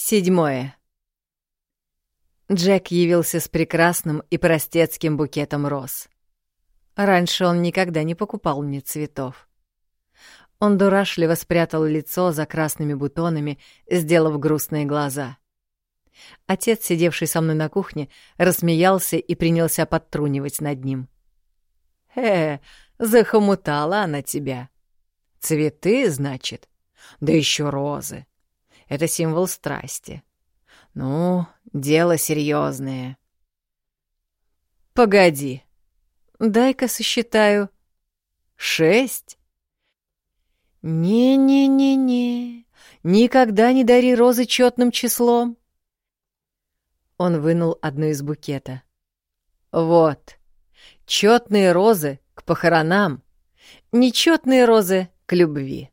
Седьмое. Джек явился с прекрасным и простецким букетом роз. Раньше он никогда не покупал мне цветов. Он дурашливо спрятал лицо за красными бутонами, сделав грустные глаза. Отец, сидевший со мной на кухне, рассмеялся и принялся подтрунивать над ним. «Э, захомутала она тебя. Цветы, значит? Да еще розы. Это символ страсти. Ну, дело серьезное. Погоди. Дай-ка сосчитаю. Шесть? Не-не-не-не. Никогда не дари розы четным числом. Он вынул одну из букета. Вот. Четные розы к похоронам, нечетные розы к любви.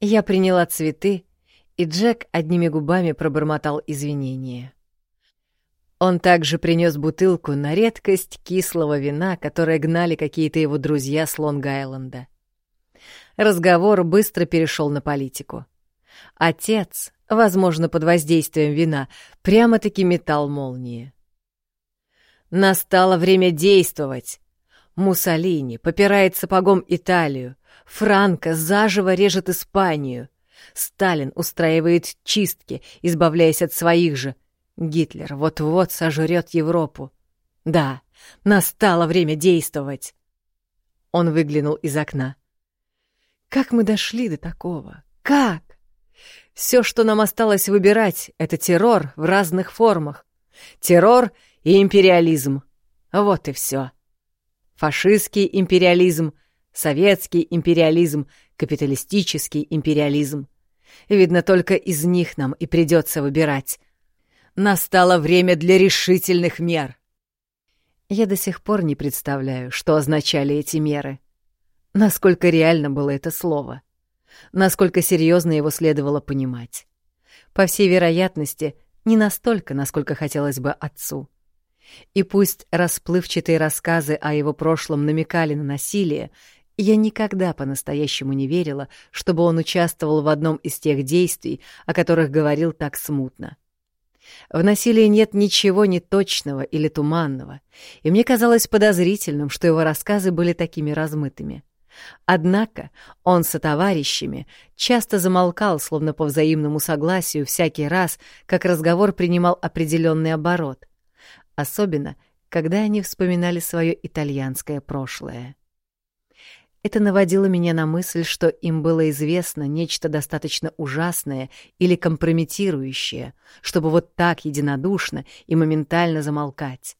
Я приняла цветы, и Джек одними губами пробормотал извинения. Он также принес бутылку на редкость кислого вина, которое гнали какие-то его друзья с Лонг-Айленда. Разговор быстро перешел на политику. Отец, возможно, под воздействием вина, прямо-таки метал молнии. Настало время действовать. Муссолини попирает сапогом Италию, Франко заживо режет Испанию — Сталин устраивает чистки, избавляясь от своих же. Гитлер вот-вот сожрет Европу. Да, настало время действовать. Он выглянул из окна. Как мы дошли до такого? Как? Все, что нам осталось выбирать, это террор в разных формах. Террор и империализм. Вот и все. Фашистский империализм, советский империализм, капиталистический империализм. Видно, только из них нам и придется выбирать. Настало время для решительных мер. Я до сих пор не представляю, что означали эти меры. Насколько реально было это слово. Насколько серьезно его следовало понимать. По всей вероятности, не настолько, насколько хотелось бы отцу. И пусть расплывчатые рассказы о его прошлом намекали на насилие, я никогда по-настоящему не верила, чтобы он участвовал в одном из тех действий, о которых говорил так смутно. В насилии нет ничего неточного или туманного, и мне казалось подозрительным, что его рассказы были такими размытыми. Однако он со товарищами часто замолкал, словно по взаимному согласию, всякий раз, как разговор принимал определенный оборот, особенно когда они вспоминали свое итальянское прошлое. Это наводило меня на мысль, что им было известно нечто достаточно ужасное или компрометирующее, чтобы вот так единодушно и моментально замолкать.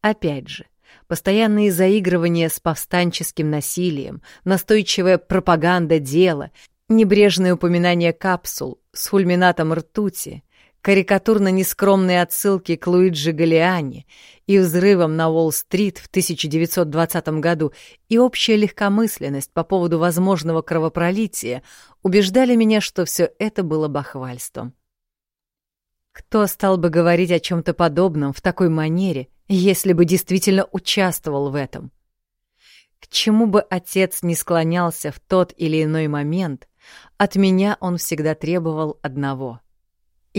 Опять же, постоянные заигрывания с повстанческим насилием, настойчивая пропаганда дела, небрежное упоминание капсул с фульминатом ртути, карикатурно-нескромные отсылки к Луиджи Галиани и взрывам на Уолл-стрит в 1920 году и общая легкомысленность по поводу возможного кровопролития убеждали меня, что все это было бахвальством. Кто стал бы говорить о чем-то подобном в такой манере, если бы действительно участвовал в этом? К чему бы отец не склонялся в тот или иной момент, от меня он всегда требовал одного —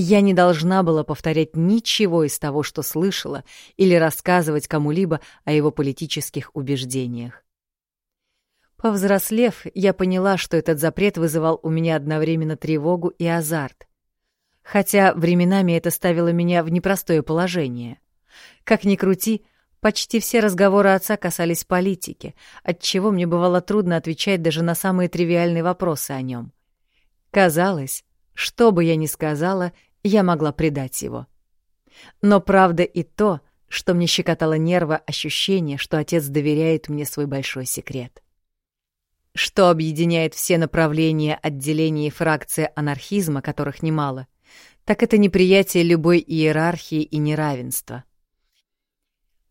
я не должна была повторять ничего из того, что слышала, или рассказывать кому-либо о его политических убеждениях. Повзрослев, я поняла, что этот запрет вызывал у меня одновременно тревогу и азарт. Хотя временами это ставило меня в непростое положение. Как ни крути, почти все разговоры отца касались политики, отчего мне бывало трудно отвечать даже на самые тривиальные вопросы о нем. Казалось, что бы я ни сказала, я могла предать его. Но правда и то, что мне щекотало нервы ощущение, что отец доверяет мне свой большой секрет. Что объединяет все направления отделения и фракции анархизма, которых немало, так это неприятие любой иерархии и неравенства.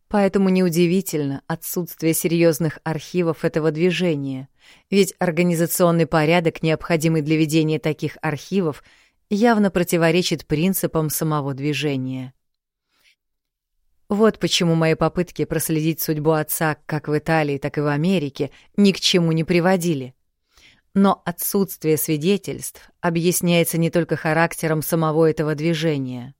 Поэтому неудивительно отсутствие серьезных архивов этого движения, ведь организационный порядок, необходимый для ведения таких архивов, явно противоречит принципам самого движения. Вот почему мои попытки проследить судьбу отца как в Италии, так и в Америке ни к чему не приводили. Но отсутствие свидетельств объясняется не только характером самого этого движения.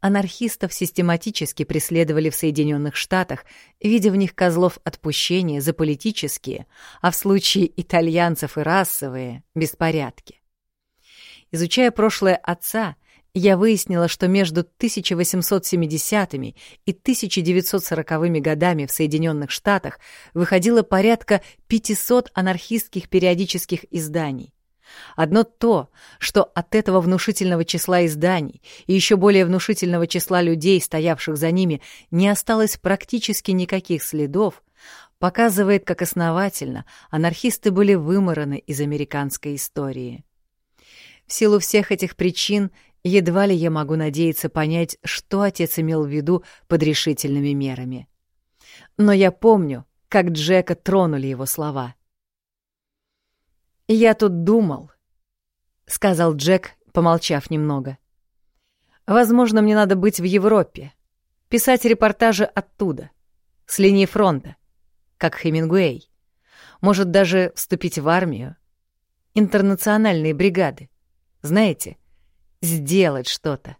Анархистов систематически преследовали в Соединенных Штатах, видя в них козлов отпущения за политические, а в случае итальянцев и расовые — беспорядки. Изучая прошлое отца, я выяснила, что между 1870-ми и 1940-ми годами в Соединенных Штатах выходило порядка 500 анархистских периодических изданий. Одно то, что от этого внушительного числа изданий и еще более внушительного числа людей, стоявших за ними, не осталось практически никаких следов, показывает, как основательно анархисты были вымораны из американской истории. В силу всех этих причин Едва ли я могу надеяться понять, что отец имел в виду под решительными мерами. Но я помню, как Джека тронули его слова. «Я тут думал», — сказал Джек, помолчав немного. «Возможно, мне надо быть в Европе, писать репортажи оттуда, с линии фронта, как Хемингуэй. Может, даже вступить в армию. Интернациональные бригады. Знаете, сделать что-то.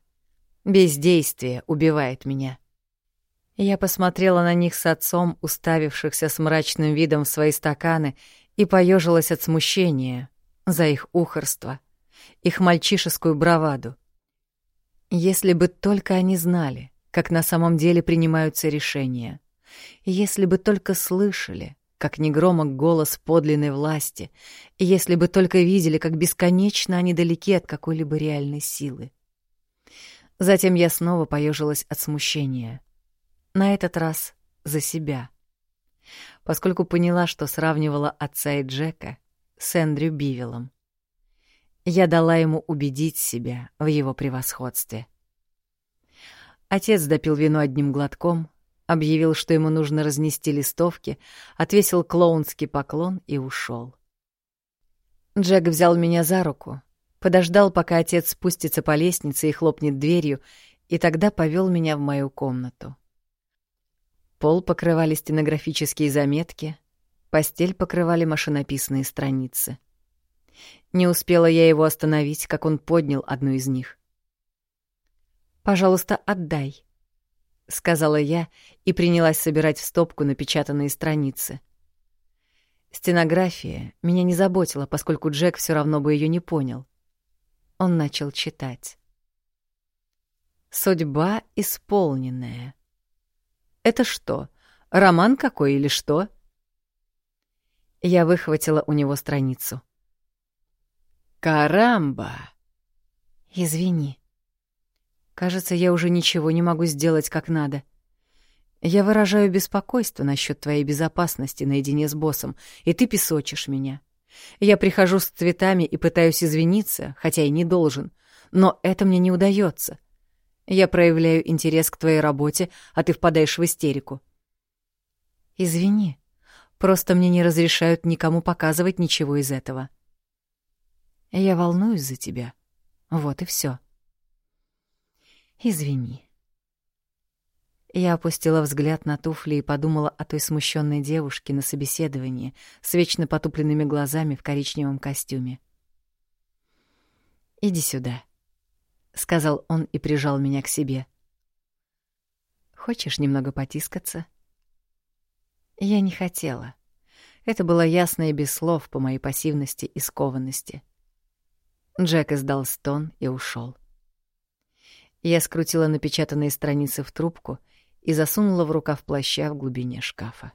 Бездействие убивает меня. Я посмотрела на них с отцом, уставившихся с мрачным видом в свои стаканы, и поежилась от смущения за их ухорство, их мальчишескую браваду. Если бы только они знали, как на самом деле принимаются решения, если бы только слышали, как негромок голос подлинной власти, если бы только видели, как бесконечно они далеки от какой-либо реальной силы. Затем я снова поежилась от смущения. На этот раз за себя. Поскольку поняла, что сравнивала отца и Джека с Эндрю Бивиллом. Я дала ему убедить себя в его превосходстве. Отец допил вино одним глотком, объявил, что ему нужно разнести листовки, отвесил клоунский поклон и ушел. Джек взял меня за руку, подождал, пока отец спустится по лестнице и хлопнет дверью, и тогда повел меня в мою комнату. Пол покрывали стенографические заметки, постель покрывали машинописные страницы. Не успела я его остановить, как он поднял одну из них. «Пожалуйста, отдай», — сказала я и принялась собирать в стопку напечатанные страницы. Стенография меня не заботила, поскольку Джек все равно бы ее не понял. Он начал читать. «Судьба исполненная». «Это что, роман какой или что?» Я выхватила у него страницу. «Карамба!» «Извини», Кажется, я уже ничего не могу сделать как надо. Я выражаю беспокойство насчет твоей безопасности наедине с боссом, и ты песочишь меня. Я прихожу с цветами и пытаюсь извиниться, хотя и не должен, но это мне не удается. Я проявляю интерес к твоей работе, а ты впадаешь в истерику. Извини, просто мне не разрешают никому показывать ничего из этого. Я волнуюсь за тебя. Вот и все. Извини. Я опустила взгляд на туфли и подумала о той смущенной девушке на собеседовании с вечно потупленными глазами в коричневом костюме. «Иди сюда», — сказал он и прижал меня к себе. «Хочешь немного потискаться?» Я не хотела. Это было ясно и без слов по моей пассивности и скованности. Джек издал стон и ушел. Я скрутила напечатанные страницы в трубку и засунула в рукав плаща в глубине шкафа.